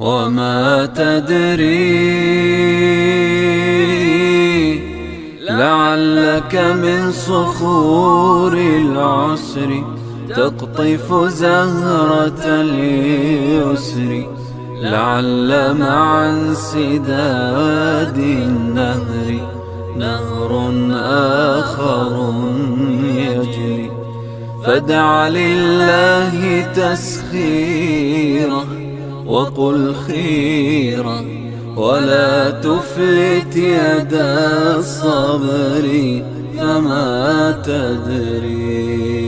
وما تدري لعلك من صخور العسر تقطف زهرة اليسر لعل مع انسداد النهر نهر آخر يجري. فدع لله تسخيره وقل خيرا ولا تفلت يد الصبر فما تدري.